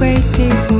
会替我